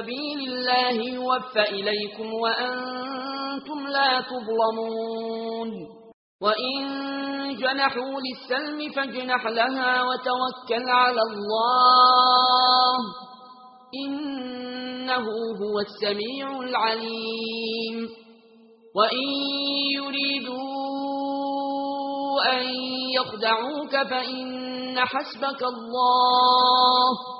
سبيل الله يُوَفَّ إليكم وأنتم لا تظلمون. وإن جنحوا للسلم فاجنح لها وتوكل على الله. إنه هو السميع العليم. وإن يريدوا أن يخدعوك فإن حسبك الله.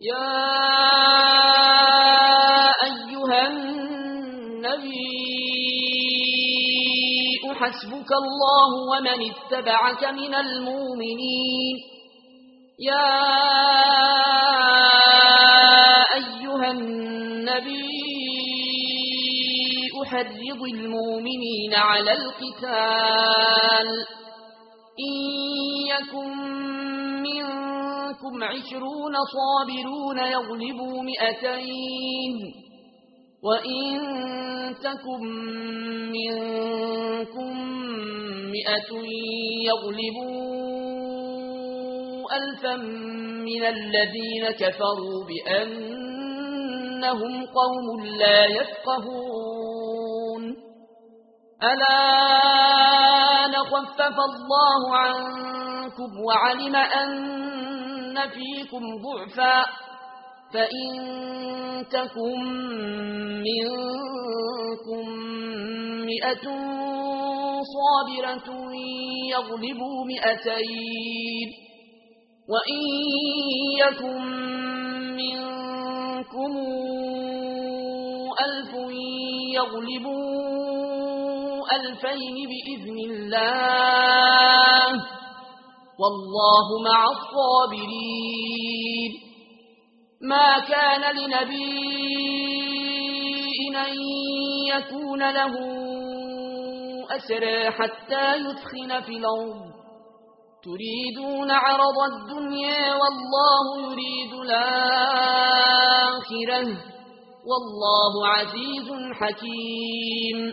يا أيها النبي حسبك الله ومن اتبعك من المؤمنين يا أيها النبي أحرض المؤمنين على القتال إن يكن منكم عشرون صابرون يغلبوا مئتين وإن تكن منكم مئة يغلبوا ألفا من الذين كفروا بأنهم قوم لا يفقهون ألا نخفف الله عنكم وعلم أن يجدون فيكم ضعفا فإن تكن منكم مئة صابرة يغلبوا مئتين وإن يكن منكم ألف يغلبوا ألفين بإذن الله والله مع الصابرين. ما كان لنبي أن يكون له أسرى حتى يدخن في الأرض. تريدون عرض الدنيا والله يريد الآخرة. والله عزيز حكيم.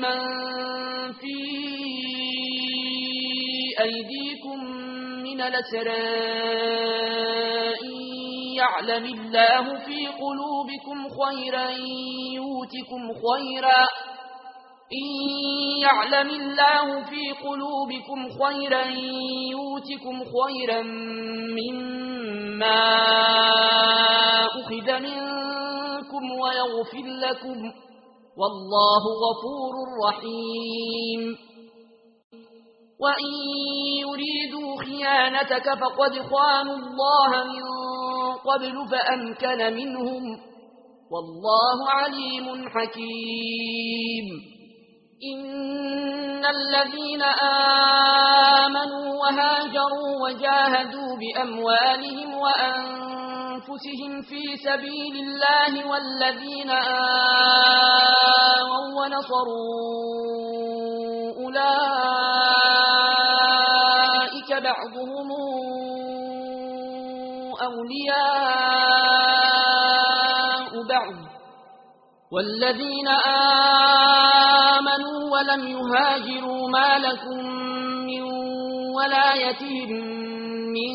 لمن يعلم الله في قلوبكم خيرا يوتكم خيرا. إن يعلم الله في قلوبكم خيرا يوتكم خيرا مما أخذ منكم ويغفر لكم. والله غفور رحيم. وإن يريدوا خيانتك فقد خانوا الله من قبل فأمكن منهم. والله عليم حكيم. إن الذين آمنوا وهاجروا وجاهدوا بأموالهم وأنفسهم أنفسهم في سبيل الله والذين آمنوا ونصروا أولئك بعضهم أولياء بعض والذين آمنوا ولم يهاجروا ما لكم من ولايتهم من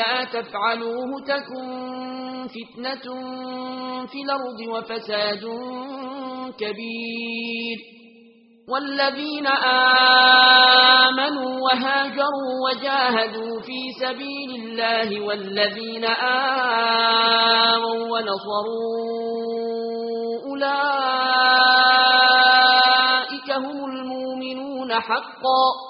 لا تفعلوه تكن فتنة في الأرض وفساد كبير. والذين آمنوا وهاجروا وجاهدوا في سبيل الله والذين آمنوا ونصروا أولئك هم المؤمنون حقا.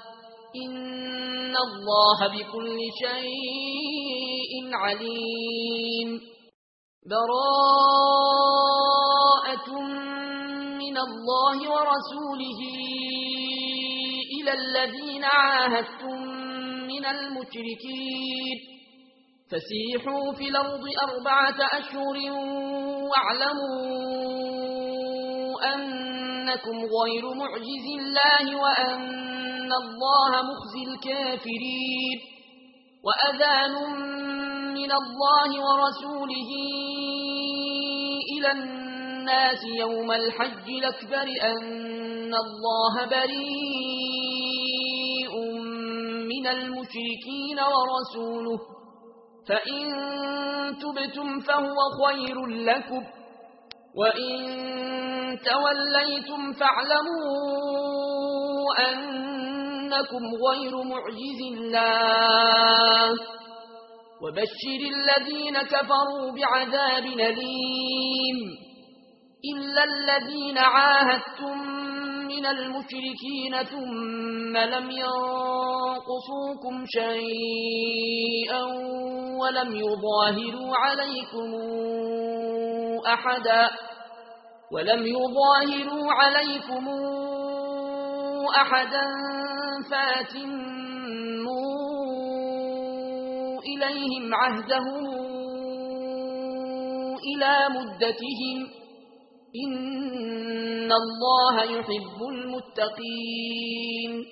ان الله بكل شيء عليم براءة من الله ورسوله إلى الذين عاهدتم من المشركين فسيحوا في الأرض أربعة أشهر واعلموا أن إنكم غير معجز الله وأن الله مخزي الكافرين وأذان من الله ورسوله إلى الناس يوم الحج الأكبر أن الله بريء من المشركين ورسوله فإن تبتم فهو خير لكم وإن توليتم فاعلموا أنكم غير معجز الله. وبشر الذين كفروا بعذاب أَلِيمٍ. إلا الذين عاهدتم من المشركين ثم لم ينقصوكم شيئا ولم يظاهروا عليكم أحدا. ولم يظاهروا عليكم أحدا فاتموا إليهم عهدهم إلى مدتهم إن الله يحب المتقين